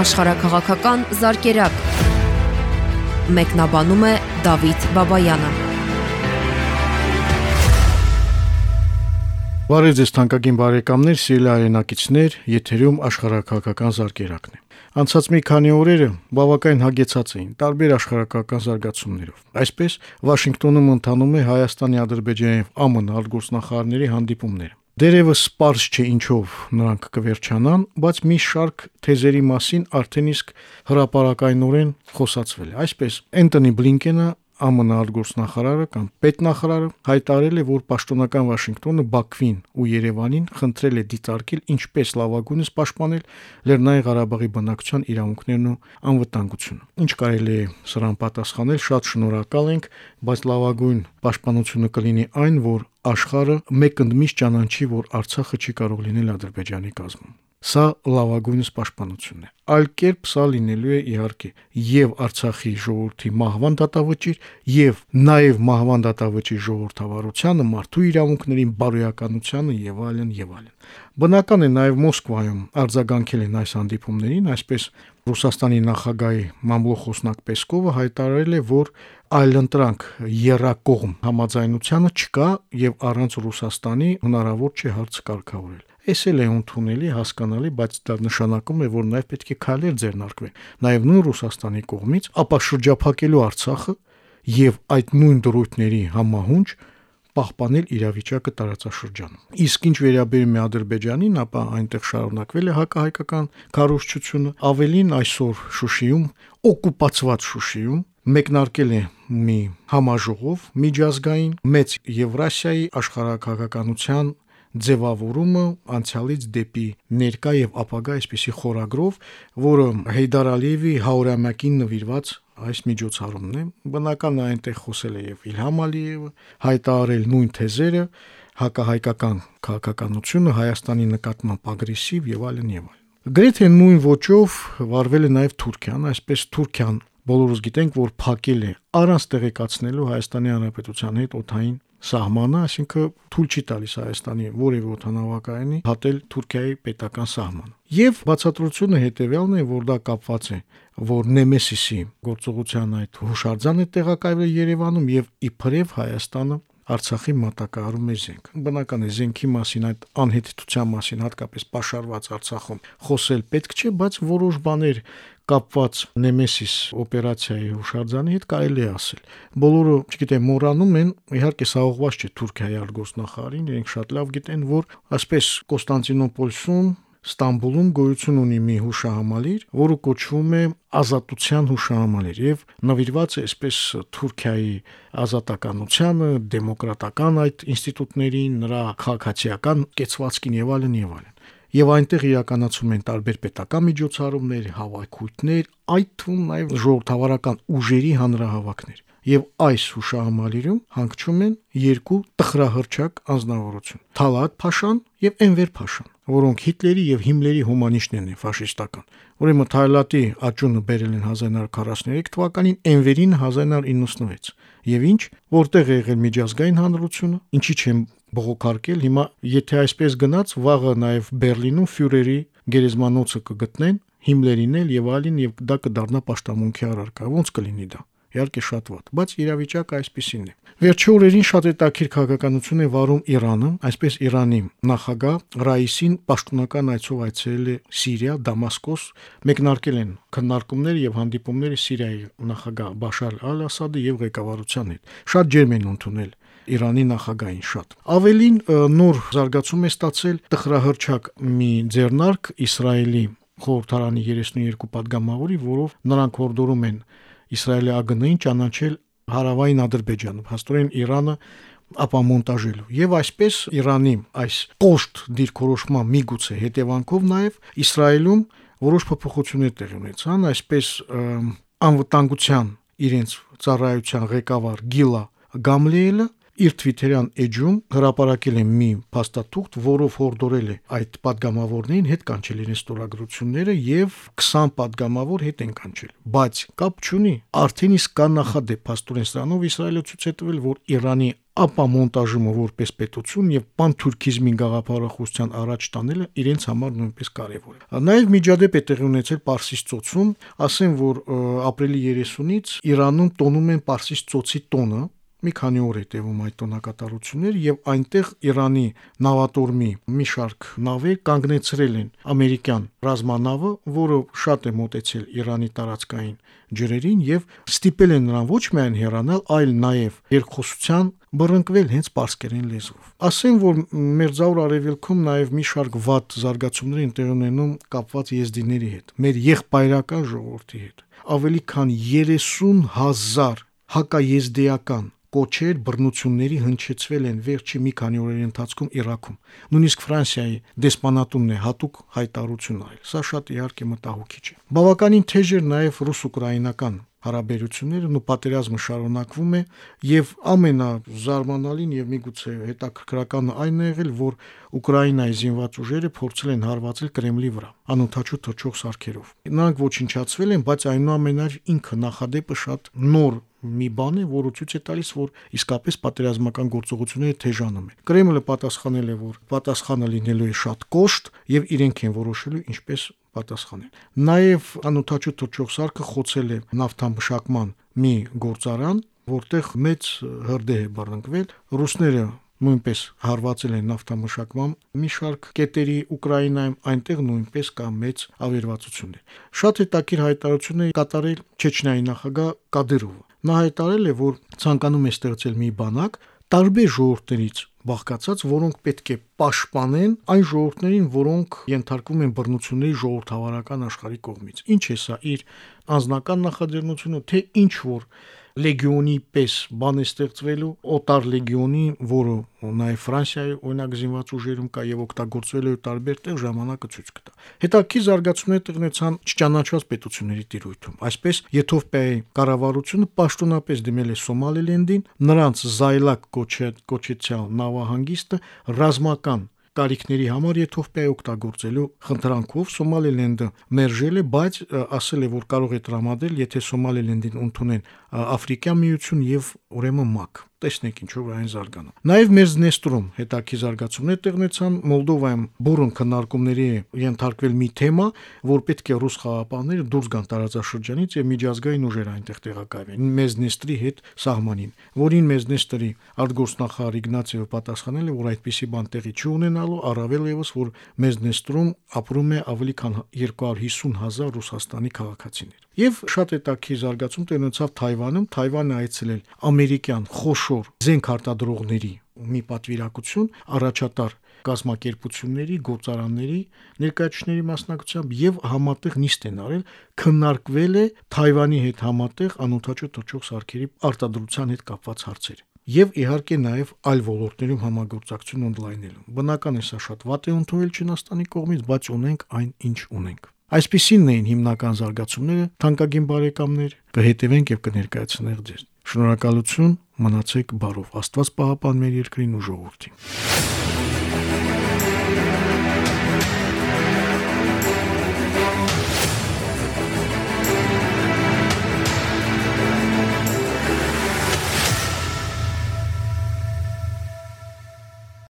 աշխարհակղական զարգերակ։ Մեկնաբանում է Դավիթ Բաբայանը։ Բարև ձեզ թանկագին բարեկամներ, սիրելի հայրենակիցներ, եթերում աշխարհակղական զարգերակն է։ Անցած մի քանի օրերը բավական հագեցած էին տարբեր աշխարհակական զարգացումներով։ Այսպես Վաշինգտոնում ընթանում է Հայաստանի, Ադրբեջանի եւ ԱՄՆ արտգործնախարարների հանդիպումները։ Դերևս սպարս չէ ինչով նրանք կվերջանան, բայց մի շարք թեզերի մասին արդեն իսկ հրաապարակայնորեն խոսացվել է։ Այսպես Էնտոնի Բլինկենը ԱՄՆ արտգործնախարարը կամ պետնախարարը հայտարարել է, որ պաշտոնական Վաշինգտոնը Բաքվին ու Երևանին խնդրել է դիտարկել ինչպես լավագույնս պաշտպանել Լեռնային Ղարաբաղի բնակչության իրավունքներն ու անվտանգությունը։ Ինչ կարելի է սրան պատասխանել, շատ շնորհակալ ենք, բայց լավագույն պաշտպանությունը կլինի այն, որ աշխարհը մեկ ընդմիշտ ճանաչի, որ Արցախը չի կարող լինել Ադրբեջանի կազմում։ Սա լավագույնս պաշտպանությունն է։ Այլ կերպ սա լինելու է իհարկե եւ Արցախի ժողովրդի մահվան դատավճիր եւ նաեւ մահվան դատավճիր ժողովրդավարությանը, մարդու իրավունքներին, բարոյականությանը եւ այլն եւ այլն։ Բնական է նաեւ Մոսկվայում արձագանքել են այս հանդիպումներին, այսպես Ռուսաստանի նախագահի մամլոխոսնակ Պեսկովը հայտարարել է, որ այլընտրանք երակողմ համաձայնությանը չկա եւ առանց Ռուսաստանի հնարավոր չէ հարցը կարգավորել։ Էս էլ է ընդունելի, հասկանալի, բայց դա նշանակում է, որ նաև պետք է քայլեր ձեռնարկվեն, նաև նույն Ռուսաստանի կողմից, ապա շրջափակելու Արցախը եւ այդ նույն դրույթների համահունչ պահպանել իրավիճակը տարածաշրջանում։ Իսկ ինչ վերաբերում է Ադրբեջանին, ապա այնտեղ շարունակվել է հակահայկական քարոշչությունը, ավելին այսօր Շուշիում, օկուպացված Շուշիում մեկնարկել է մի համաժողով միջազգային մեծ Եվրասիայի աշխարհակահաղականության ձևավորումը անցյալից դեպի ներկա եւ ապագա այսպիսի խորագրով, որը Հեյդար Ալիևի հաուրամյակին նվիրված այս միջոցառումն է։ Բնական է այնտեղ խոսել է եւ Իլհամ Ալիևը, հայտարարել նույն թեզերը, հակահայկական քաղաքականությունը Հայաստանի նկատմամբ ագրեսիվ եւ այլն եւ այլն։ Գրեթե նույն ոճով վարվել է նաև Թուրքիան, այսպես Թուրքիան բոլորս գիտենք, որ փակել է առանց տեղեկացնելու Հայաստանի Հանրապետության հետ օթային սահմանը, այսինքն թույլ չի տալիս Հայաստանի որևէ օթանավակայանի հատել Թուրքիայի պետական սահմանը։ Եվ բացատրությունը հետեւյալն է, որ դա կապված է, որ Նեմեսիսի գործողության այդ հուշարձանը տեղակայվել Երևանում եւ իբրև Հայաստանը Արցախի մատակարարում է զենք։ Բնական է զենքի մասին այդ անհետության մասին հատկապես պաշարված Արցախում խոսել պետք չէ, բայց որոշ բաներ կապված Նեմեսիս օպերացիայի հուշարձանի հետ կարելի է ասել։ Բոլորը, չգիտեմ, մոռանում են, իհարկե սա ուղղված չէ Թուրքիայի արտգործնախարարին, իրենք շատ լավ գիտեն, որ ասպես Կոստանդինոպոլսում Ստամբուլում գոյություն ունի մի հուշահամալիր, որը կոչվում է ազատության հուշահամալիր եւ նվիրված է այսպես Թուրքիայի ազատականությանը, դեմոկրատական այդ ինստիտուտներին, նրա քաղաքացիական կեցվածքին եւ այլն եւ այլն եւ այնտեղ իրականացում են տարբեր պետական միջոցառումներ, հավաքույթներ, այդ թվում նաեւ ժողովրդավարական ուժերի հանրահավաքներ։ Եվ այս հուշահամալիրում հանգչում են երկու տխրահրճակ անznավորություն՝ Թալատ Փաշան եւ Էնվեր Փաշան, որոնք Հիտլերի եւ Հիմլերի հումանիստներն են ֆաշիստական։ Ուրեմն Թալատի աճունը բերել են 1943 թվականին, Էնվերին 1996։ Եվ ինչ, որտեղ է եղել միջազգային հանրությունը, ինչի չեմ բողոքարկել։ Հիմա եթե այսպես գնաց, վաղը նաև Բերլինում ֆյուրերի գերեզմանոցը կգտնեն, Հիմլերին էլ եւ այլին եւ դա կդառնա պաշտամունքի առարկա։ Ոնց կլինի դա։ Իհարկե շատ ված, բայց իրավիճակը այսպեսին է։ Վերջի օրերին շատ հետաքրքիր քաղաքականություն է վարում Իրանը, այսպես Իրանի նախագահ Ռայիսին պաշտոնական այցով այցելել է Սիրիա, Դամասկոս, մեկնարկել են քննարկումներ եւ հանդիպումները Սիրիայի նախագահ Բաշար Ալ-Ասադի եւ ղեկավարության հետ։ Շատ ջերմ են ընդունել Իրանի նախագահին շատ։ Ավելին նոր զարգացում է ստացել տխրահրճակ մի ձեռնարկ Իսրայելի խորհրդարանի 32 падգամավորի, որով նրանք հորդորում են Իսրայելի ԱԳՆ-ին ճանաչել հարավային Ադրբեջանը, հաստորեն Իրանը ապամոնտաժելու։ Եվ այսպես Իրանի այս կոշտ դիրքորոշման միգուցե հետևանքով նաև Իսրայելում որոշ փոփոխություններ տեղի ունեցան, այսպես անվտանգության իրենց ծառայության ղեկավար Գիլա Գամլիելը իր Twitter-յան էջում հրապարակել է մի փաստաթուղթ, որով հորդորել է այդ падգամավորներին հետ կանչել իրենց ստորագրությունները եւ 20 падգամավոր հետ են կանչել։ Բայց կապ չունի, արդեն իսկ կա նախադեպ փաստորեն սրանով Իսրայելը ցույց է տվել, որ Իրանի ապամոնտաժումը որպես պետություն եւ պանթուրքիզմի գաղափարախոսության առաջ տանելը իրենց համար նույնպես կարեւոր է։ Նաեւ միջադեպ է տեղի ունեցել Պարսից ծոցում, ասեմ որ ապրիլի 30-ից Իրանում տոնում են Պարսից ծոցի տոնը, մի քանի օր է տևում այդ տոնակատարությունները եւ այնտեղ Իրանի նավատորմի մի շարք նավեր կանգնեցրել են ամերիկյան ռազմանավը, որը շատ է մոտեցել Իրանի տարածքային ջրերին եւ ստիպել են նրան ոչ միայն հեռանալ, այլ նաեւ երկխոսության բռնկվել հենց պարսկերեն լեզվով։ Ասեմ, որ մեր ծայր արևելքում նաև մի շարք վատ զարգացումներ են տեղի ունենում կապված եզդիների հետ, մեր եղբայրական ժողովրդի հետ։ Ավելի քան 30000 հակաեզդեական կոչեր բռնությունների հնչեցվել են վերջի մի քանի օրերի ընթացքում Իրաքում։ Նույնիսկ Ֆրանսիայի դեսպանատունն է հատուկ հայտարարություն արել։ Սա շատ իհարկե մտահոգիչ է։ Բավականին թեժ էր նաև ռուս-ուկրաինական հարաբերություններն ու պատերազմը շարունակվում է եւ ամենազարմանալին եւ միգուցե հետաքրքրականը այն է եղել, որ Ուկրաինայի զինված ուժերը փորձել են հարվածել Կրեմլի վրա անօթաչու թռչող սարքերով։ Նրանք ոչնչացվել են, բայց այնուամենայնիվ ինքը նախադեպը շատ նոր մի բան է, որը ցույց է տալիս, որ իսկապես պատերազմական գործողությունները թեժանում են։ Կրեմլը պատասխանել է, որ պատասխանը լինելու է շատ կոշտ եւ իրենք են որոշելու ինչպես պատասխանել։ Նաեւ անօթաչու թռչող սարքը խոցել է նավթամշակման մի գործարան, որտեղ մեծ հրդեհ է բռնկվել։ Ռուսները նույնպես հարվածել են նավթամշակման մի շարք կետերի Ուկրաինայում, այնտեղ նույնպես կա մեծ ավերվածություններ։ Շատ հետաքրիր հայտարարություն է կատարել Չեչնիայի նախագահ Կադիրովը։ Նա հայտարարել է, որ ցանկանում է ստեղծել մի բանակ տարբեր ժողովուրդներից բաղկացած, որոնք պետք է պաշտպանեն այն ժողովուրդներին, որոնք ենթարկվում են բռնությունների ժողովրդավարական աշխարհի կողմից։ Ինչ է սա իր անձնական նախաձեռնությունը, թե ինչ որ լեգիոնի պես բան է ստեղծվելու օտար լեգիոնի, որը նաև Ֆրանսիայի օրինակ զինված ուժերում կա եւ օգտագործվել է տարբեր տեղ ժամանակը ցույց կտա։ Հետաքրքիր զարգացումներ տեղնեցան չճանաչված պետությունների տիրույթում։ Այսպես Եթովպիայի կառավարությունը պաշտոնապես դիմել է Սոմալիլենդին, նրանց զայլակ կոչեցյալ նավահանգիստը ռազմական տարիքների համար Եթովպիայի օգտագործելու խնդրանքով Սոմալիլենդը մերժել է, բայց ասել է, որ կարող է տրամադրել, եթե Սոմալիլենդին ընդունեն Աֆրիկյան միություն եւ ուրեմն ՄԱԿ տեսնենք ինչով այն զարգանում։ Նաև մեր Զնեստրում հետաքի զարգացումներ տեղնեցան Մոլդովայում բուրըն քննարկումների ենթարկվել մի թեմա, որ պետք է ռուս խաղապահները դուրս գան տարածաշրջանից եւ միջազգային ուժեր այնտեղ տեղակայվեն Մեզնեստրի հետ սահմանին, որին Մեզնեստրի արտգործնախարար Իգնացիևը պատասխանել է, որ այդպիսի բան տեղի չունենալու, առավել եւս որ Մեզնեստրում ապրում է ավելի քան 250 հազար Ռուսաստանի քաղաքացիներ։ Եվ շատ հետաքրքիր զարգացում տեղնեցավ Թայվանում, Թայվանը այցելել ամերիկյան խոշոր զենք արտադրողների մի պատվիրակություն առաջատար կազմակերպությունների, գործարանների ներկայացուցիչների մասնակցությամբ եւ համատեղ նիստ են արել, քննարկվել է Թայվանի հետ համատեղ անօթաչու թռչող սարքերի արտադրության հետ կապված հարցեր եւ իհարկե նաեւ այլ ոլորտներում համագործակցություն օնլայնելու։ Բնական է սա շատ վատ է ընդունել Չինաստանի կողմից, բայց ունենք այն, ինչ ունենք։ Այսպիսինն էին հիմնական զարգացումները, թանկագին բարեկամներ, կհետևենք եւ կներկայացնենք ձեզ։ Շնորհակալություն, մնացեք բարով։ Աստված պահապան մեր երկրին ու ժողովրդին։